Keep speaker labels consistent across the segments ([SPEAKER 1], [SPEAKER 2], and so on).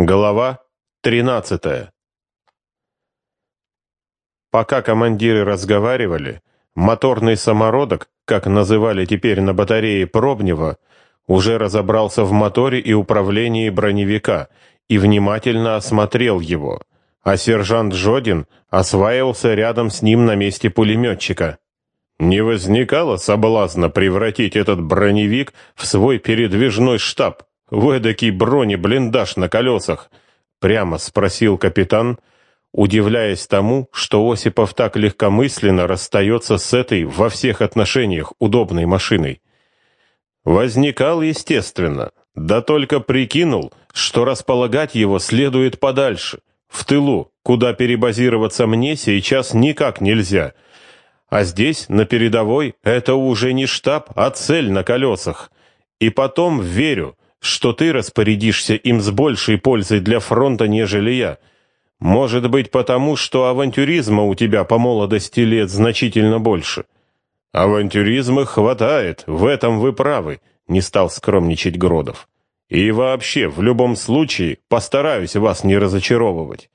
[SPEAKER 1] Глава 13 Пока командиры разговаривали, моторный самородок, как называли теперь на батарее Пробнева, уже разобрался в моторе и управлении броневика и внимательно осмотрел его, а сержант Жодин осваивался рядом с ним на месте пулеметчика. Не возникало соблазна превратить этот броневик в свой передвижной штаб, в эдакий бронеблиндаж на колесах?» — прямо спросил капитан, удивляясь тому, что Осипов так легкомысленно расстается с этой во всех отношениях удобной машиной. Возникал, естественно, да только прикинул, что располагать его следует подальше, в тылу, куда перебазироваться мне сейчас никак нельзя. А здесь, на передовой, это уже не штаб, а цель на колесах. И потом верю, что ты распорядишься им с большей пользой для фронта, нежели я. Может быть, потому, что авантюризма у тебя по молодости лет значительно больше. Авантюризма хватает, в этом вы правы, не стал скромничать Гродов. И вообще, в любом случае, постараюсь вас не разочаровывать.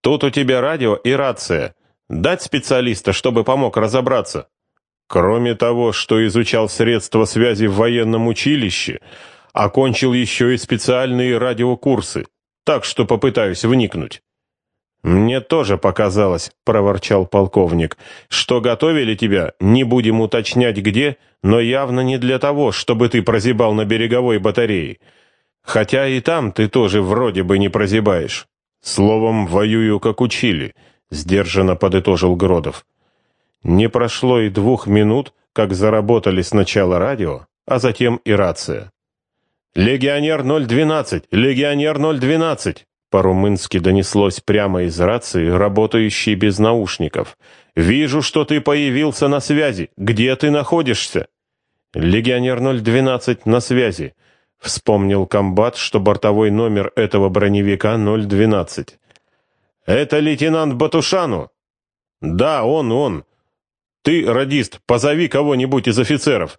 [SPEAKER 1] Тут у тебя радио и рация. Дать специалиста, чтобы помог разобраться. Кроме того, что изучал средства связи в военном училище, Окончил еще и специальные радиокурсы, так что попытаюсь вникнуть. «Мне тоже показалось», — проворчал полковник, «что готовили тебя, не будем уточнять где, но явно не для того, чтобы ты прозябал на береговой батарее. Хотя и там ты тоже вроде бы не прозябаешь. Словом, воюю, как учили», — сдержанно подытожил Гродов. Не прошло и двух минут, как заработали сначала радио, а затем и рация. «Легионер 012! Легионер 012!» По-румынски донеслось прямо из рации, работающей без наушников. «Вижу, что ты появился на связи. Где ты находишься?» «Легионер 012 на связи», — вспомнил комбат, что бортовой номер этого броневика 012. «Это лейтенант Батушану?» «Да, он, он. Ты, радист, позови кого-нибудь из офицеров.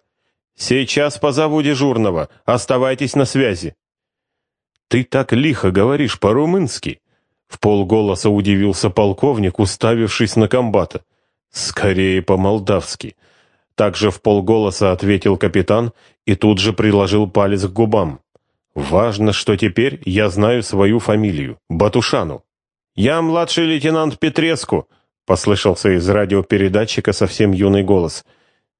[SPEAKER 1] «Сейчас позову дежурного. Оставайтесь на связи». «Ты так лихо говоришь по-румынски», — в полголоса удивился полковник, уставившись на комбата. «Скорее по-молдавски». Также в полголоса ответил капитан и тут же приложил палец к губам. «Важно, что теперь я знаю свою фамилию — Батушану». «Я младший лейтенант Петреску», — послышался из радиопередатчика совсем юный голос —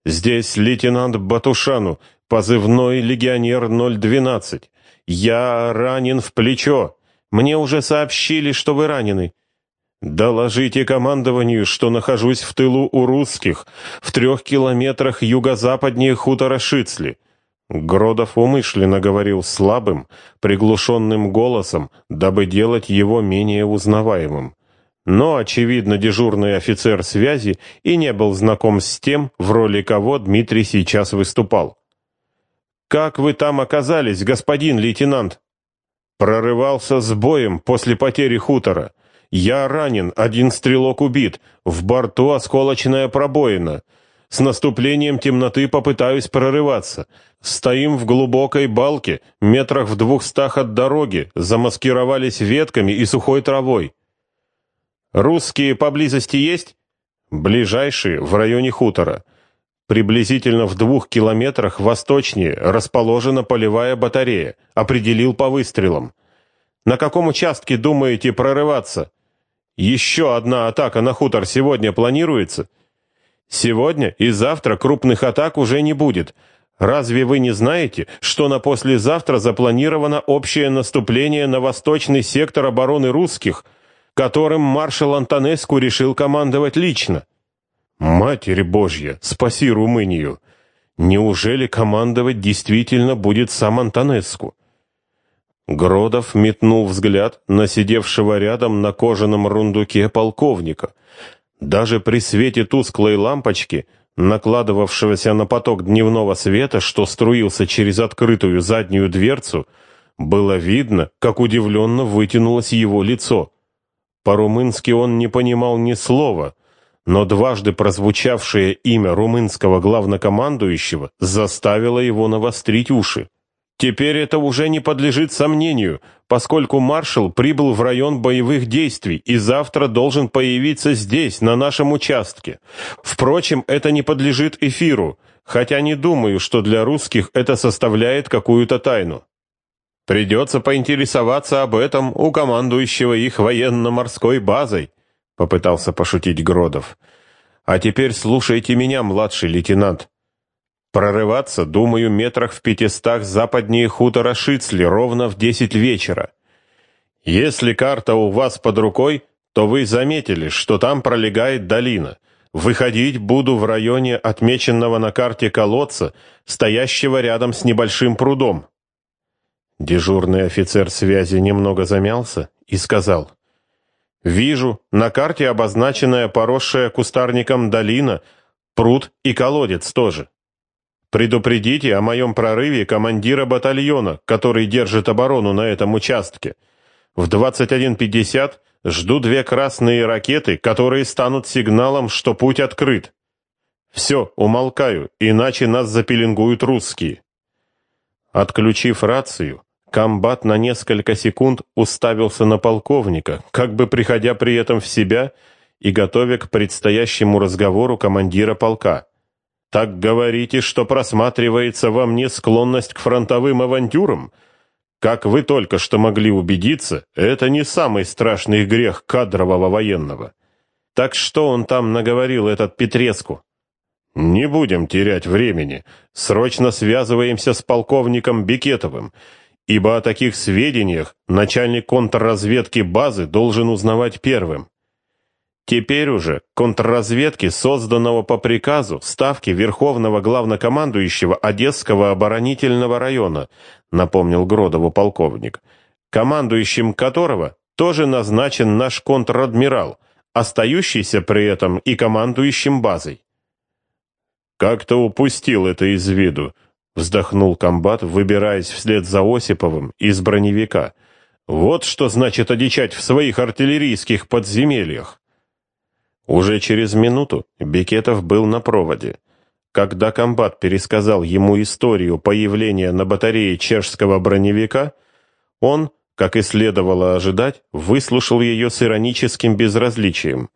[SPEAKER 1] Здесь лейтенант Батушану, позывной легионер 012. Я ранен в плечо. Мне уже сообщили, что вы ранены. Доложите командованию, что нахожусь в тылу у русских, в трех километрах юго-западнее хутора Шицли. Гродов умышленно говорил слабым, приглушенным голосом, дабы делать его менее узнаваемым. Но, очевидно, дежурный офицер связи и не был знаком с тем, в роли кого Дмитрий сейчас выступал. «Как вы там оказались, господин лейтенант?» «Прорывался с боем после потери хутора. Я ранен, один стрелок убит, в борту осколочная пробоина. С наступлением темноты попытаюсь прорываться. Стоим в глубокой балке, метрах в двухстах от дороги, замаскировались ветками и сухой травой. Русские поблизости есть? Ближайшие, в районе хутора. Приблизительно в двух километрах восточнее расположена полевая батарея, определил по выстрелам. На каком участке думаете прорываться? Еще одна атака на хутор сегодня планируется? Сегодня и завтра крупных атак уже не будет. Разве вы не знаете, что на послезавтра запланировано общее наступление на восточный сектор обороны русских – которым маршал Антонеску решил командовать лично. Матерь Божья, спаси Румынию! Неужели командовать действительно будет сам Антонеску? Гродов метнул взгляд на сидевшего рядом на кожаном рундуке полковника. Даже при свете тусклой лампочки, накладывавшегося на поток дневного света, что струился через открытую заднюю дверцу, было видно, как удивленно вытянулось его лицо. По-румынски он не понимал ни слова, но дважды прозвучавшее имя румынского главнокомандующего заставило его навострить уши. Теперь это уже не подлежит сомнению, поскольку маршал прибыл в район боевых действий и завтра должен появиться здесь, на нашем участке. Впрочем, это не подлежит эфиру, хотя не думаю, что для русских это составляет какую-то тайну. Придется поинтересоваться об этом у командующего их военно-морской базой, попытался пошутить Гродов. А теперь слушайте меня, младший лейтенант. Прорываться, думаю, метрах в пятистах западнее хутора Шицли ровно в десять вечера. Если карта у вас под рукой, то вы заметили, что там пролегает долина. Выходить буду в районе отмеченного на карте колодца, стоящего рядом с небольшим прудом. Дежурный офицер связи немного замялся и сказал: "Вижу, на карте обозначенная поросшая кустарником долина, пруд и колодец тоже. Предупредите о моем прорыве командира батальона, который держит оборону на этом участке. В 21.50 жду две красные ракеты, которые станут сигналом, что путь открыт. Все, умолкаю, иначе нас запеленгуют русские. Отключив рацию, комбат на несколько секунд уставился на полковника, как бы приходя при этом в себя и готовя к предстоящему разговору командира полка. Так говорите, что просматривается во мне склонность к фронтовым авантюрам? Как вы только что могли убедиться, это не самый страшный грех кадрового военного. Так что он там наговорил, этот Петреску? Не будем терять времени. Срочно связываемся с полковником Бекетовым, ибо о таких сведениях начальник контрразведки базы должен узнавать первым. Теперь уже контрразведки, созданного по приказу Ставки Верховного Главнокомандующего Одесского оборонительного района, напомнил Гродову полковник, командующим которого тоже назначен наш контр-адмирал, остающийся при этом и командующим базой. Как-то упустил это из виду, вздохнул комбат, выбираясь вслед за Осиповым из броневика. Вот что значит одичать в своих артиллерийских подземельях. Уже через минуту Бекетов был на проводе. Когда комбат пересказал ему историю появления на батарее чешского броневика, он, как и следовало ожидать, выслушал ее с ироническим безразличием.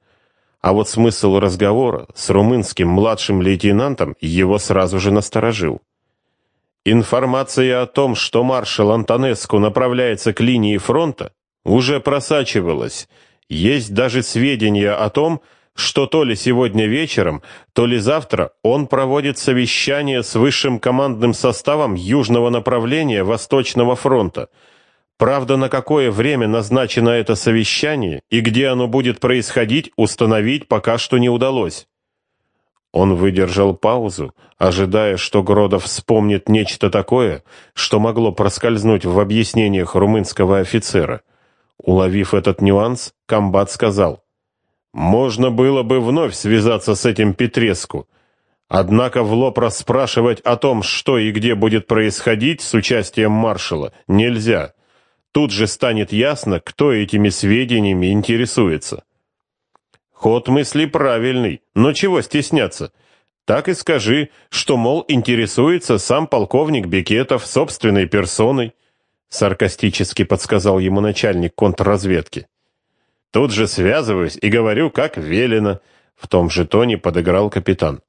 [SPEAKER 1] А вот смысл разговора с румынским младшим лейтенантом его сразу же насторожил. Информация о том, что маршал Антонеску направляется к линии фронта, уже просачивалась. Есть даже сведения о том, что то ли сегодня вечером, то ли завтра он проводит совещание с высшим командным составом южного направления Восточного фронта. Правда, на какое время назначено это совещание и где оно будет происходить, установить пока что не удалось. Он выдержал паузу, ожидая, что Гродов вспомнит нечто такое, что могло проскользнуть в объяснениях румынского офицера. Уловив этот нюанс, комбат сказал: можно было бы вновь связаться с этим Петреску. Однако в лоб расспрашивать о том, что и где будет происходить с участием маршала, нельзя. Тут же станет ясно, кто этими сведениями интересуется. Ход мысли правильный, но чего стесняться? Так и скажи, что, мол, интересуется сам полковник Бекетов собственной персоной, саркастически подсказал ему начальник контрразведки. Тут же связываюсь и говорю, как велено. В том же тоне подыграл капитан.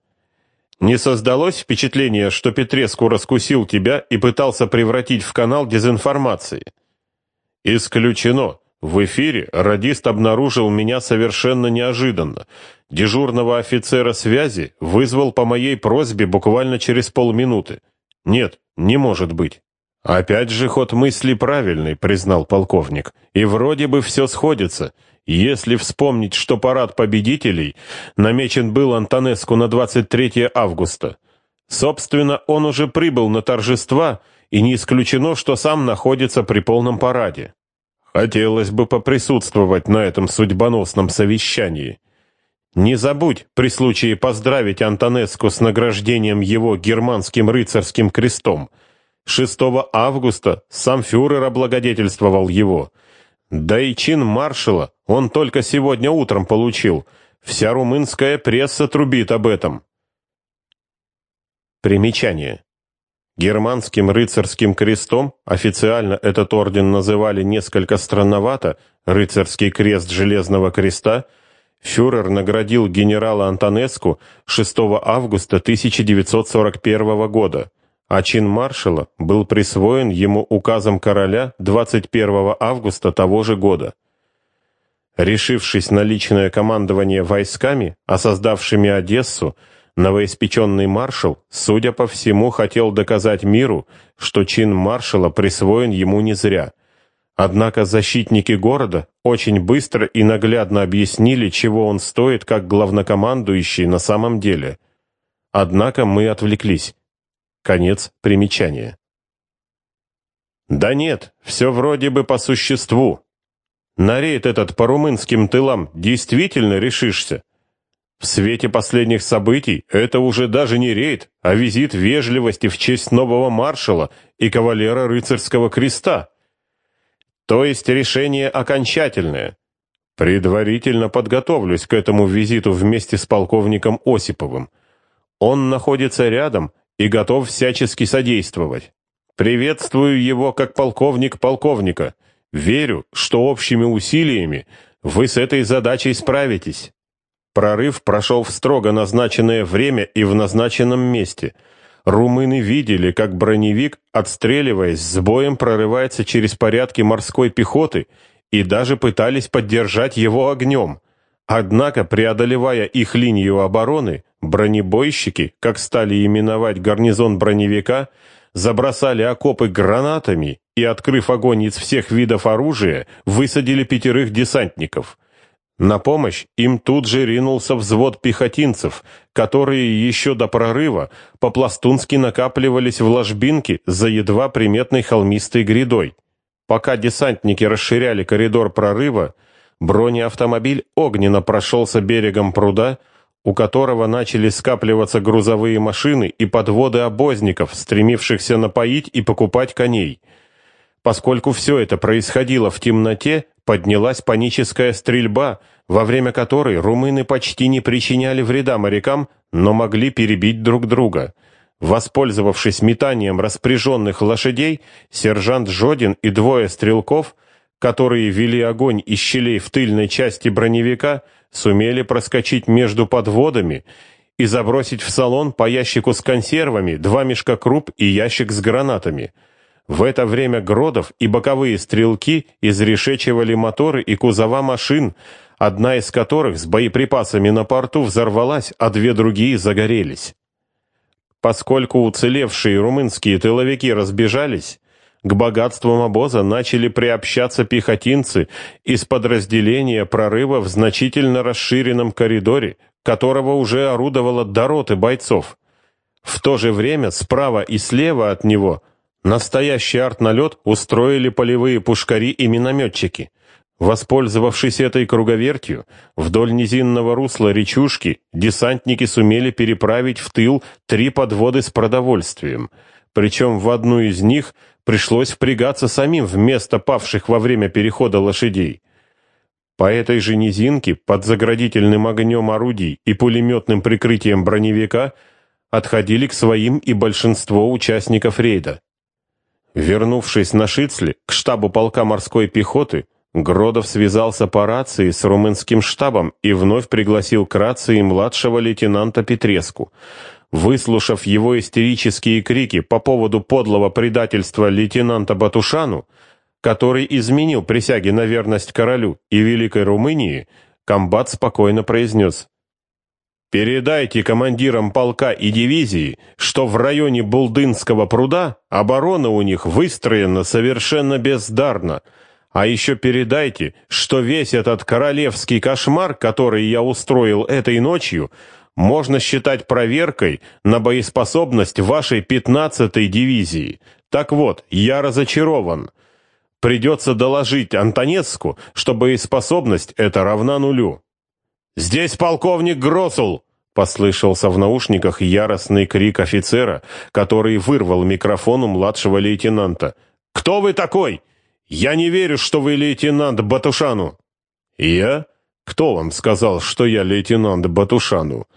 [SPEAKER 1] Не создалось впечатление, что Петреску раскусил тебя и пытался превратить в канал дезинформации? Исключено. В эфире радист обнаружил меня совершенно неожиданно. Дежурного офицера связи вызвал по моей просьбе буквально через полминуты. Нет, не может быть. Опять же ход мысли правильный, признал полковник. И вроде бы все сходится. Если вспомнить, что парад победителей намечен был Антонеску на 23 августа. Собственно, он уже прибыл на торжества, и не исключено, что сам находится при полном параде. Хотелось бы поприсутствовать на этом судьбоносном совещании. Не забудь при случае поздравить Антонеску с награждением его германским рыцарским крестом. 6 августа сам фюрер облагодетельствовал его – да и чин маршала он только сегодня утром получил. Вся румынская пресса трубит об этом. Примечание. Германским рыцарским крестом, официально этот орден называли несколько странновато, рыцарский крест Железного креста, фюрер наградил генерала Антонеску 6 августа 1941 года, а чин маршала был присвоен ему указом короля 21 августа того же года. Решившись на личное командование войсками, осоздавшими Одессу, Новоиспеченный маршал, судя по всему, хотел доказать миру, что чин маршала присвоен ему не зря. Однако защитники города очень быстро и наглядно объяснили, чего он стоит как главнокомандующий на самом деле. Однако мы отвлеклись. Конец примечания. Да нет, все вроде бы по существу. На рейд этот по румынским тылам действительно решишься? В свете последних событий это уже даже не рейд, а визит вежливости в честь нового маршала и кавалера рыцарского креста. То есть решение окончательное. Предварительно подготовлюсь к этому визиту вместе с полковником Осиповым. Он находится рядом и готов всячески содействовать. Приветствую его как полковник полковника. Верю, что общими усилиями вы с этой задачей справитесь. Прорыв прошел в строго назначенное время и в назначенном месте. Румыны видели, как броневик, отстреливаясь, с боем прорывается через порядки морской пехоты и даже пытались поддержать его огнем. Однако, преодолевая их линию обороны, бронебойщики, как стали именовать гарнизон броневика, забросали окопы гранатами и, открыв огонь из всех видов оружия, высадили пятерых десантников – на помощь им тут же ринулся взвод пехотинцев, которые еще до прорыва по-пластунски накапливались в ложбинке за едва приметной холмистой грядой. Пока десантники расширяли коридор прорыва, бронеавтомобиль огненно прошелся берегом пруда, у которого начали скапливаться грузовые машины и подводы обозников, стремившихся напоить и покупать коней. Поскольку все это происходило в темноте, поднялась паническая стрельба, во время которой румыны почти не причиняли вреда морякам, но могли перебить друг друга. Воспользовавшись метанием распряженных лошадей, сержант Жодин и двое стрелков, которые вели огонь из щелей в тыльной части броневика, сумели проскочить между подводами и забросить в салон по ящику с консервами, два мешка круп и ящик с гранатами – в это время Гродов и боковые стрелки изрешечивали моторы и кузова машин, одна из которых с боеприпасами на порту взорвалась, а две другие загорелись. Поскольку уцелевшие румынские тыловики разбежались, к богатствам обоза начали приобщаться пехотинцы из подразделения прорыва в значительно расширенном коридоре, которого уже орудовало до роты бойцов. В то же время справа и слева от него – Настоящий артналет устроили полевые пушкари и минометчики. Воспользовавшись этой круговертью, вдоль низинного русла речушки десантники сумели переправить в тыл три подводы с продовольствием. Причем в одну из них пришлось впрягаться самим вместо павших во время перехода лошадей. По этой же низинке, под заградительным огнем орудий и пулеметным прикрытием броневика, отходили к своим и большинство участников рейда. Вернувшись на Шицли к штабу полка морской пехоты, Гродов связался по рации с румынским штабом и вновь пригласил к рации младшего лейтенанта Петреску. Выслушав его истерические крики по поводу подлого предательства лейтенанта Батушану, который изменил присяги на верность королю и Великой Румынии, комбат спокойно произнес Передайте командирам полка и дивизии, что в районе Булдынского пруда оборона у них выстроена совершенно бездарно. А еще передайте, что весь этот королевский кошмар, который я устроил этой ночью, можно считать проверкой на боеспособность вашей 15-й дивизии. Так вот, я разочарован. Придется доложить Антонецку, что боеспособность эта равна нулю. «Здесь полковник Гросул!» — послышался в наушниках яростный крик офицера, который вырвал микрофон у младшего лейтенанта. «Кто вы такой? Я не верю, что вы лейтенант Батушану!» «Я? Кто вам сказал, что я лейтенант Батушану?»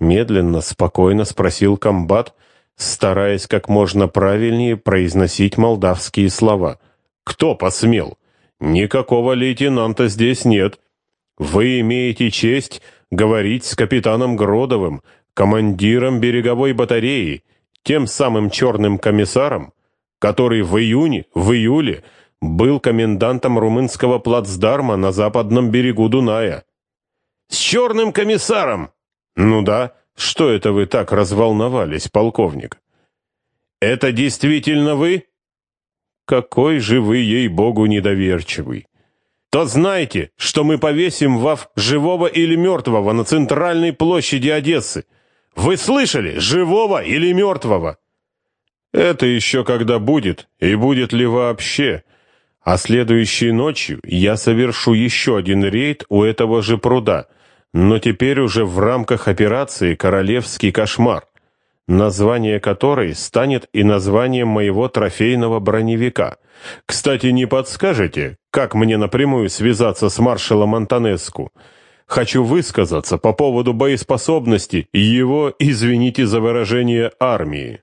[SPEAKER 1] Медленно, спокойно спросил комбат, стараясь как можно правильнее произносить молдавские слова. «Кто посмел? Никакого лейтенанта здесь нет. Вы имеете честь говорить с капитаном Гродовым, командиром береговой батареи, тем самым черным комиссаром, который в июне, в июле был комендантом румынского плацдарма на западном берегу Дуная. «С черным комиссаром!» «Ну да, что это вы так разволновались, полковник?» «Это действительно вы?» «Какой же вы, ей-богу, недоверчивый!» То знайте, что мы повесим вас живого или мертвого на центральной площади Одессы. Вы слышали? Живого или мертвого? Это еще когда будет, и будет ли вообще. А следующей ночью я совершу еще один рейд у этого же пруда, но теперь уже в рамках операции «Королевский кошмар», название которой станет и названием моего трофейного броневика. Кстати, не подскажете, как мне напрямую связаться с маршалом Антонеску? Хочу высказаться по поводу боеспособности его, извините за выражение, армии.